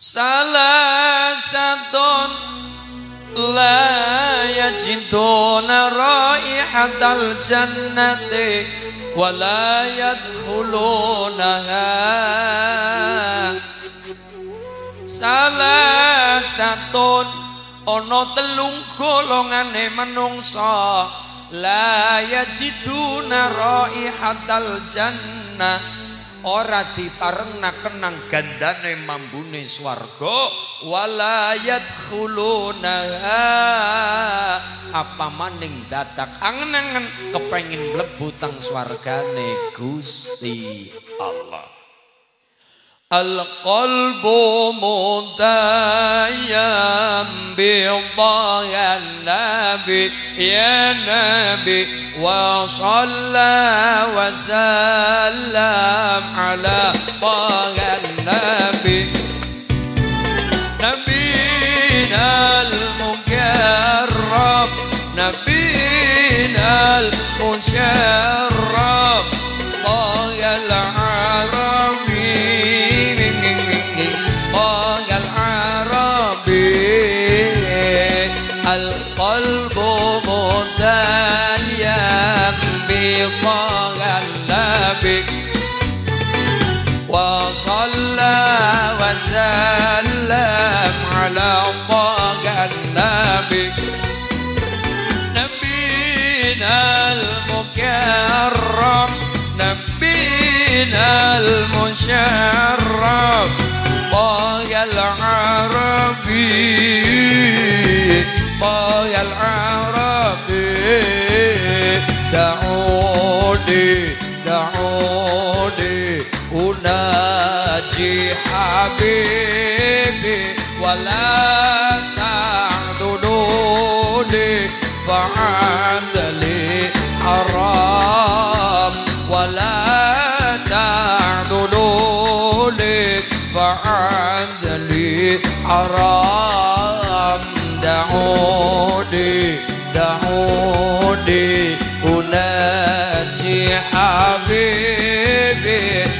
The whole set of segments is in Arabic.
salah satu la yajiduna raihatal jannati wa la yadkhulunaha. Salah satu ana telung golongane menungsa. La yajiduna raihatal jannah ora diparengna kenang gandane mambune swarga walayat khuluna apa maning dadak angen-angen kepengin mlebu tang swargane Gusti Allah القلب مدايم بضاء النبي يا نبي وصلى وسلم على طه النبي. نبينا المقرب نبينا المشرف. القلب متيم بطه النبي وصلى وسلم على طه النبي نبينا المكرم نبينا المشرف طه العربي. أناجي حبيبي ولا تعذلوني فعند لي حرام ولا تعذلوني فعند لي حرام دعوني دعوني أناجي حبيبي.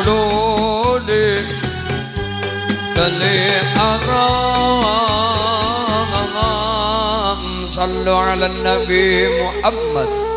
تعتلوني لي حرام صلوا على النبي محمد.